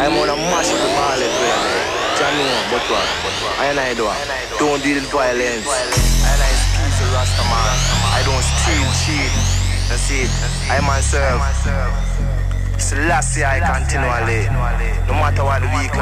I'm on a mash up the ballad, baby. John know, but what? I and I do. Don't deal with violence. I and I peace the Rastaman. I don't steal, cheat. That's it. I myself. Selassie I continually. No matter what the weak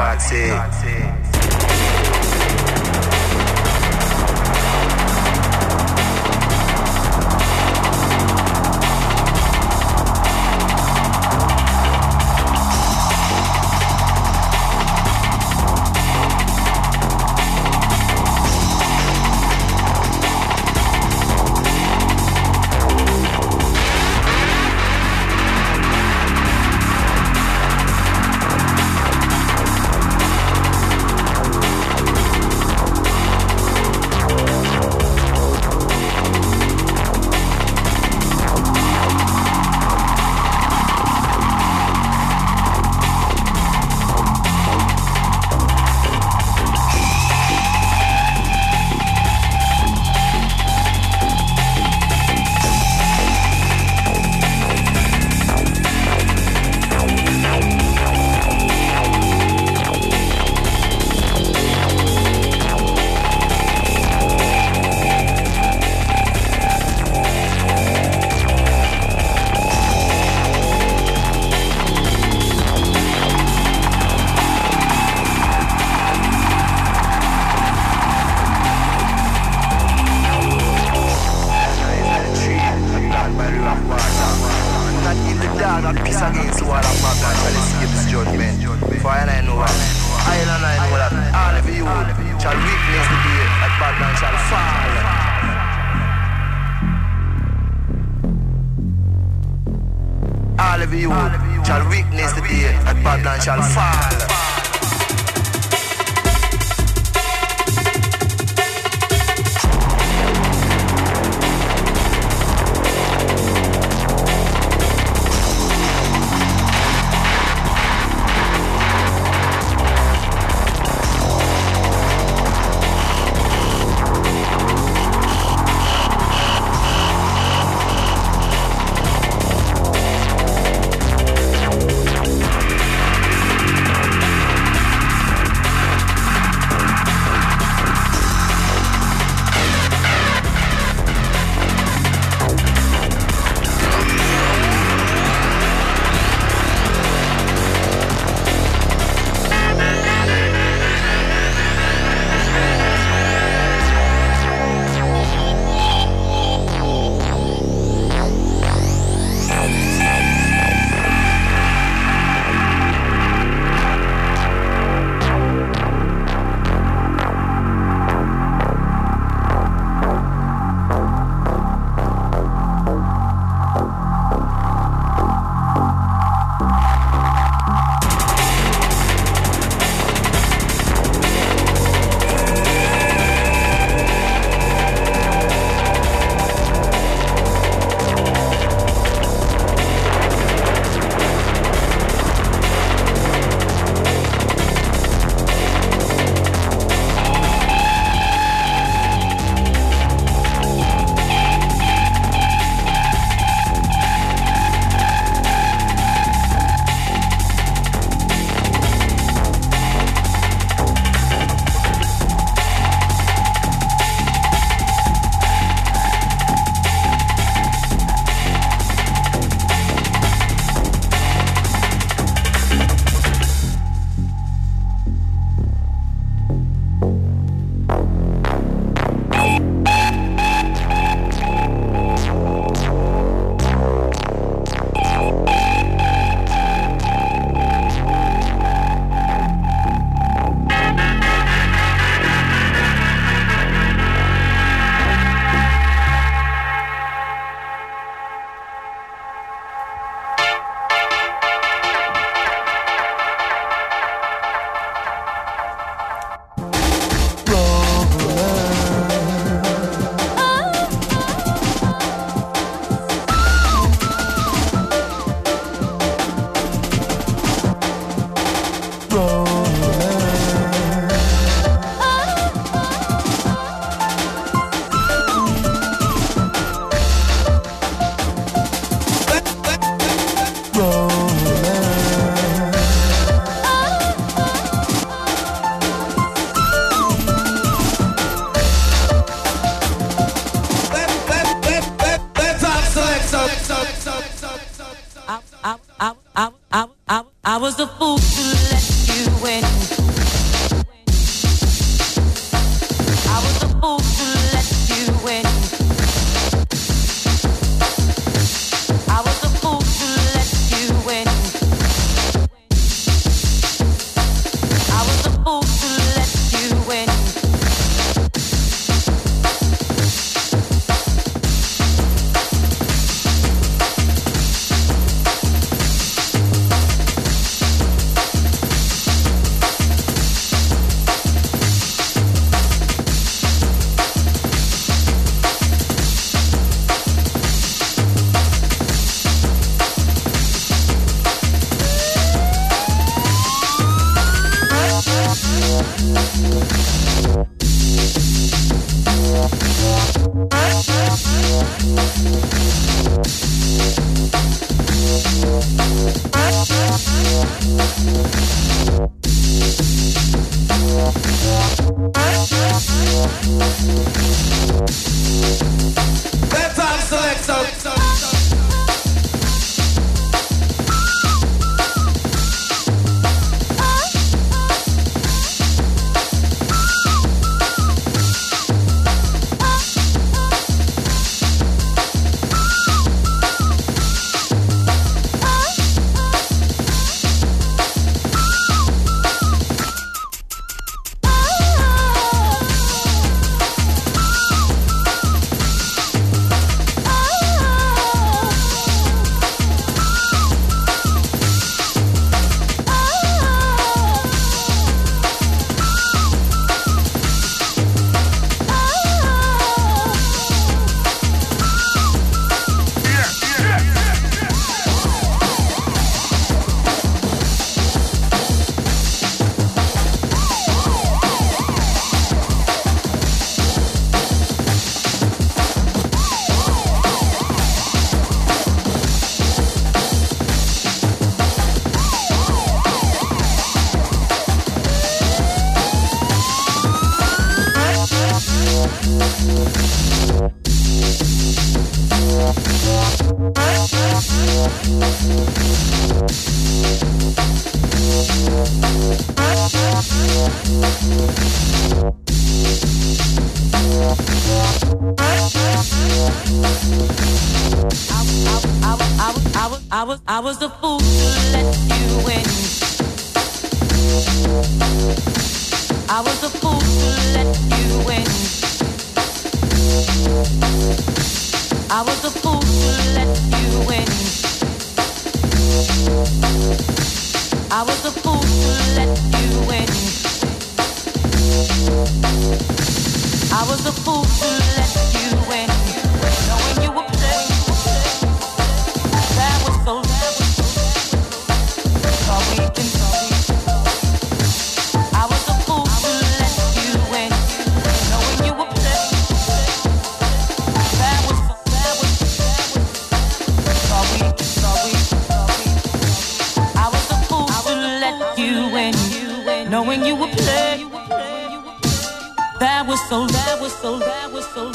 that was so that was so that was so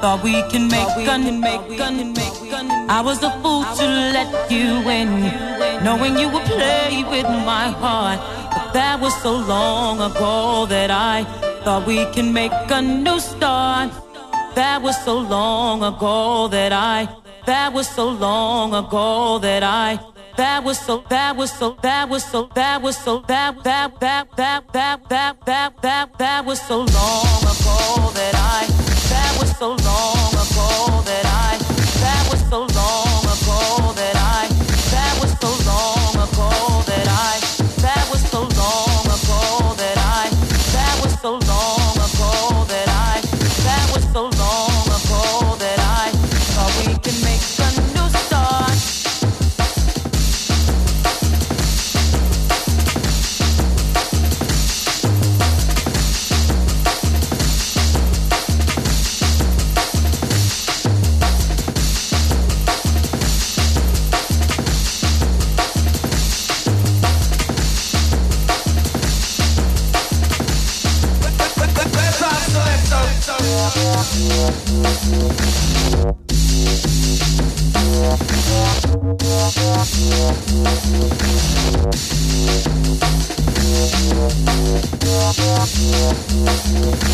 thought we can make gun make gun make gun. I was a fool to let you in. knowing you would play with my heart. But that was so long ago that I thought we can make a new start. That was so long ago that I that was so long ago that I that was so, that was so, that was so, that was so, that, that, that, that, that, that, that, that, that was so long ago that I, that was so long Música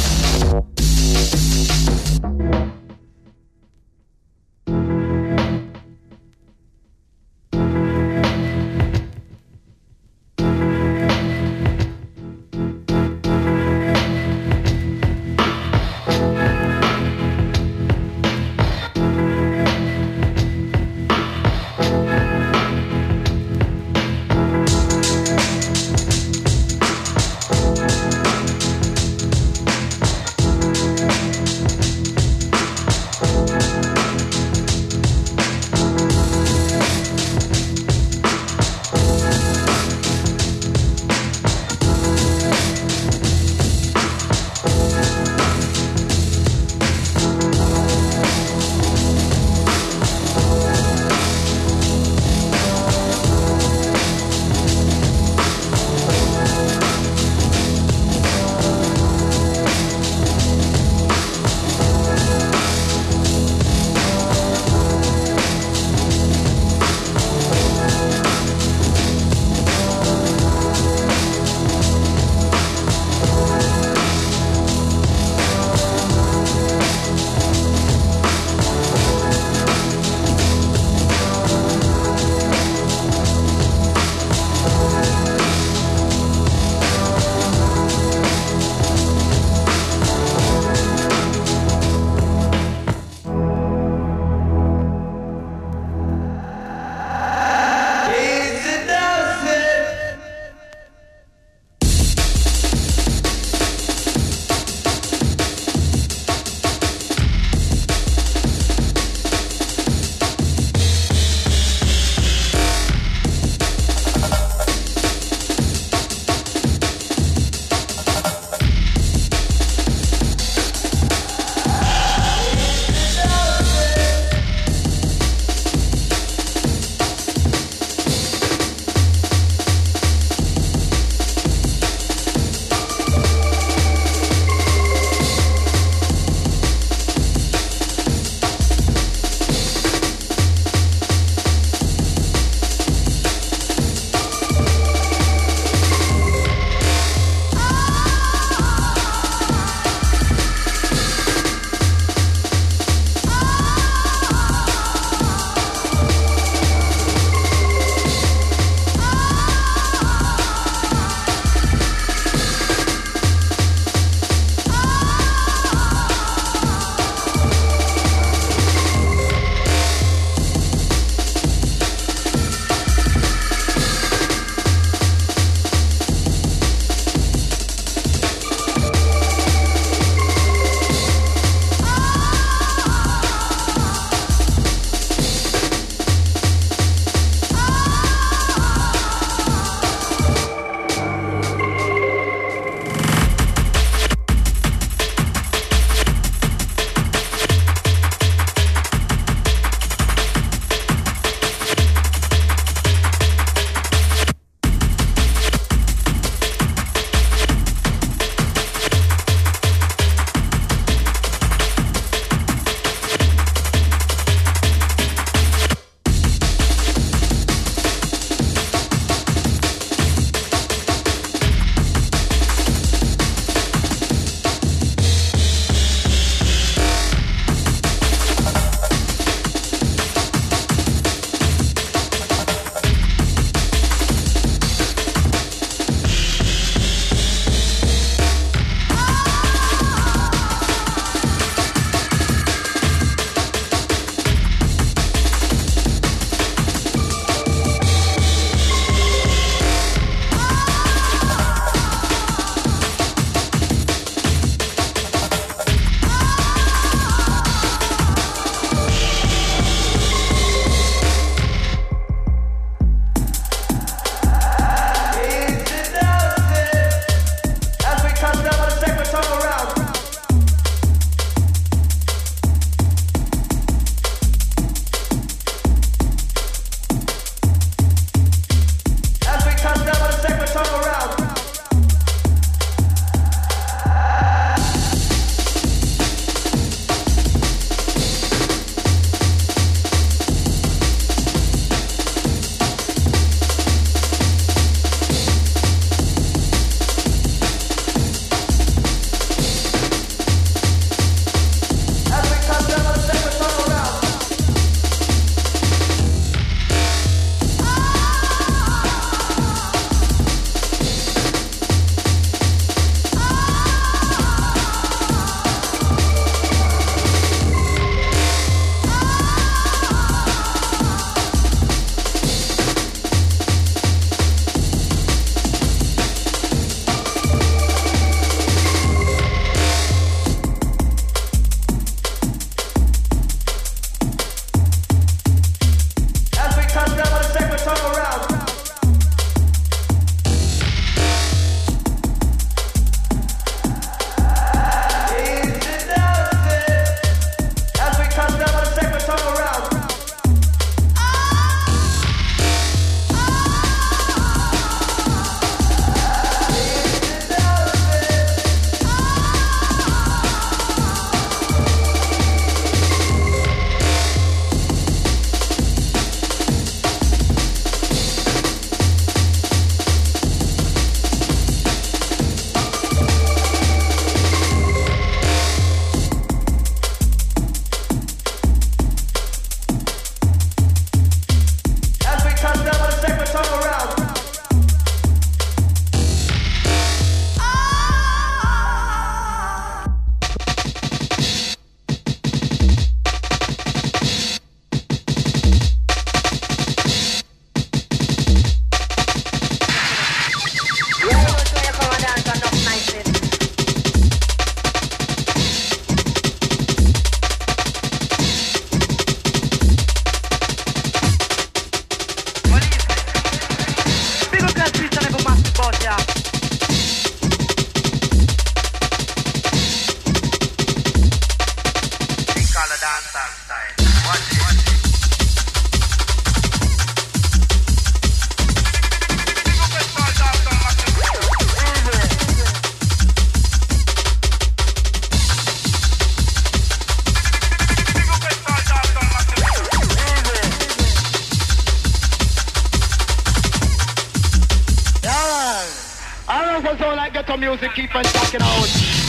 All I get to music, keep on talking out.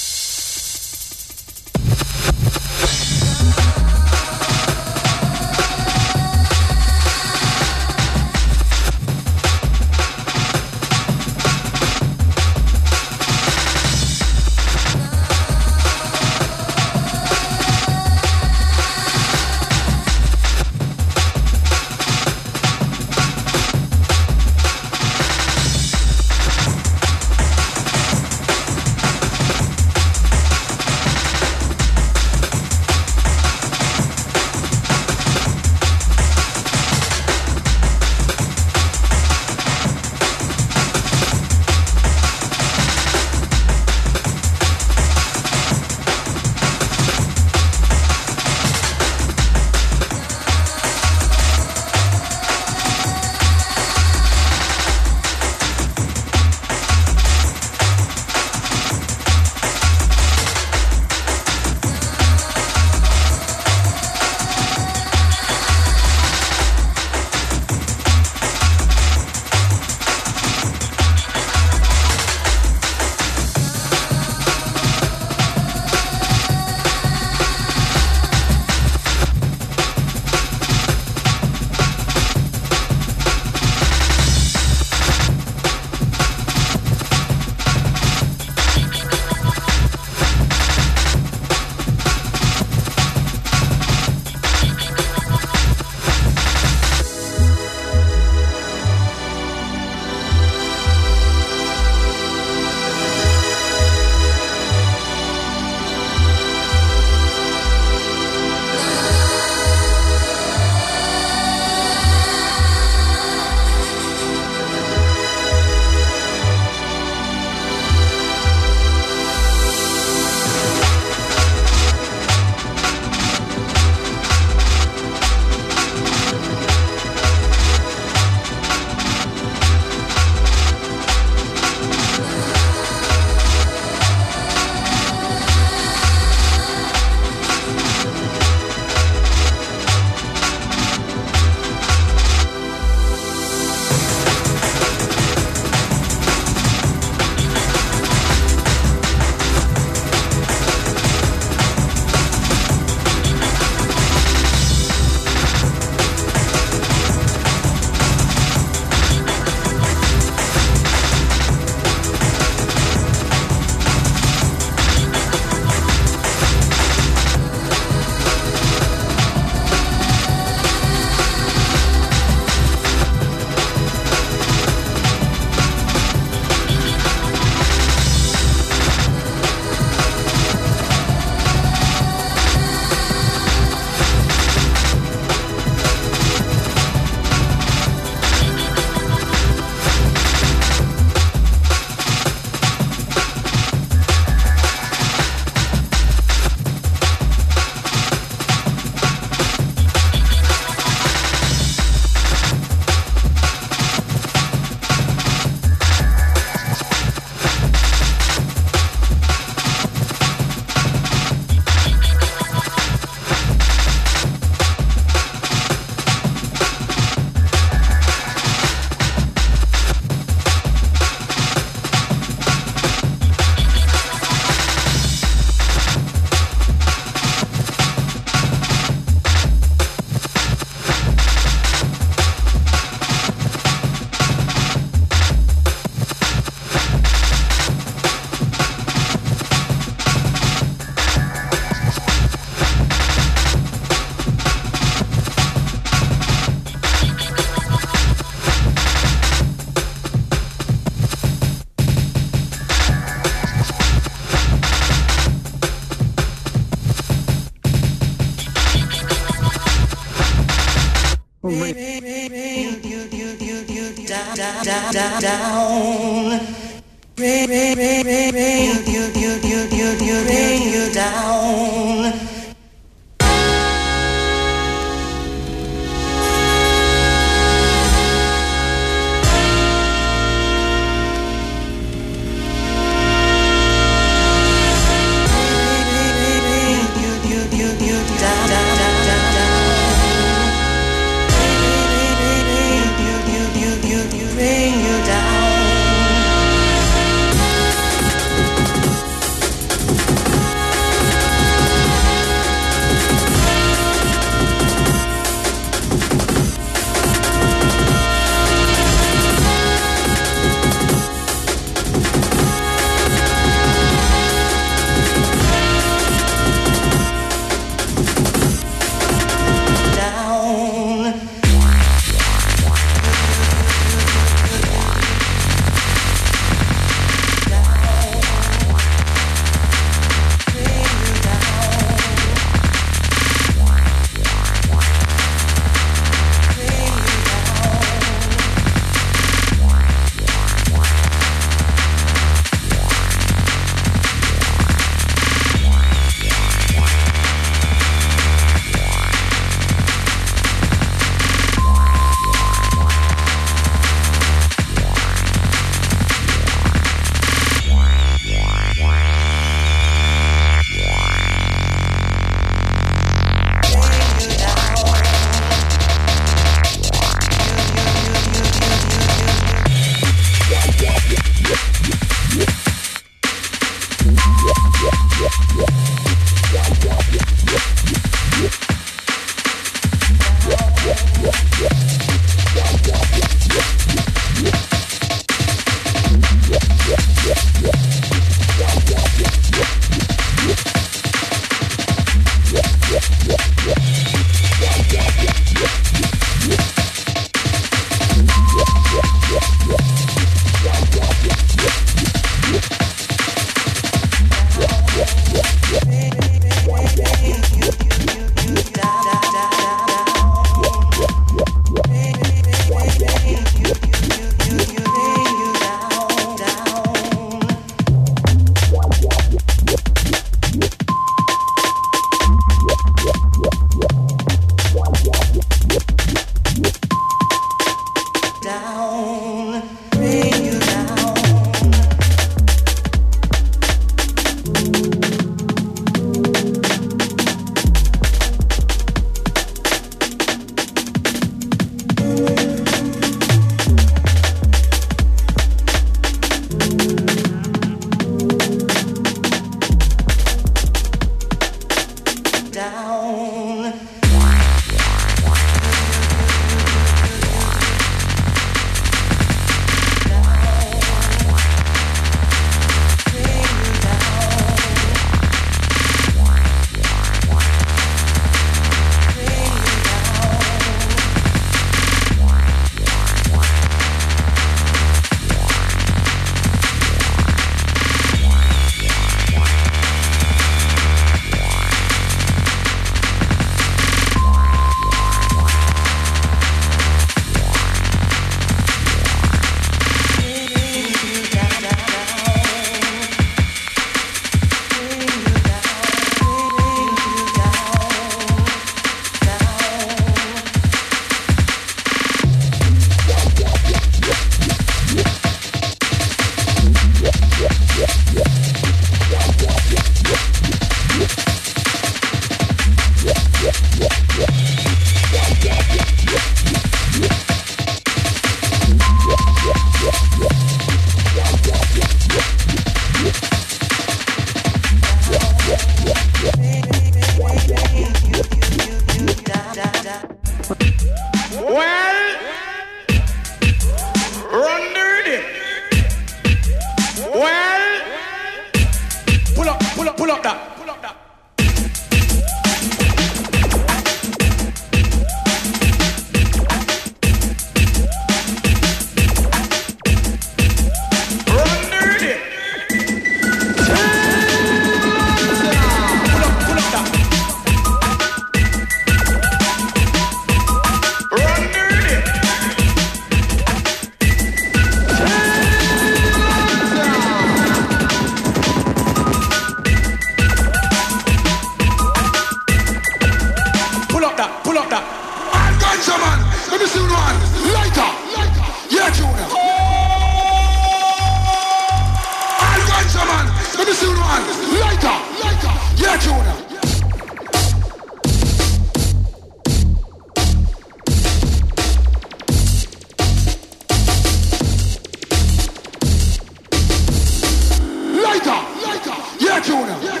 tuna.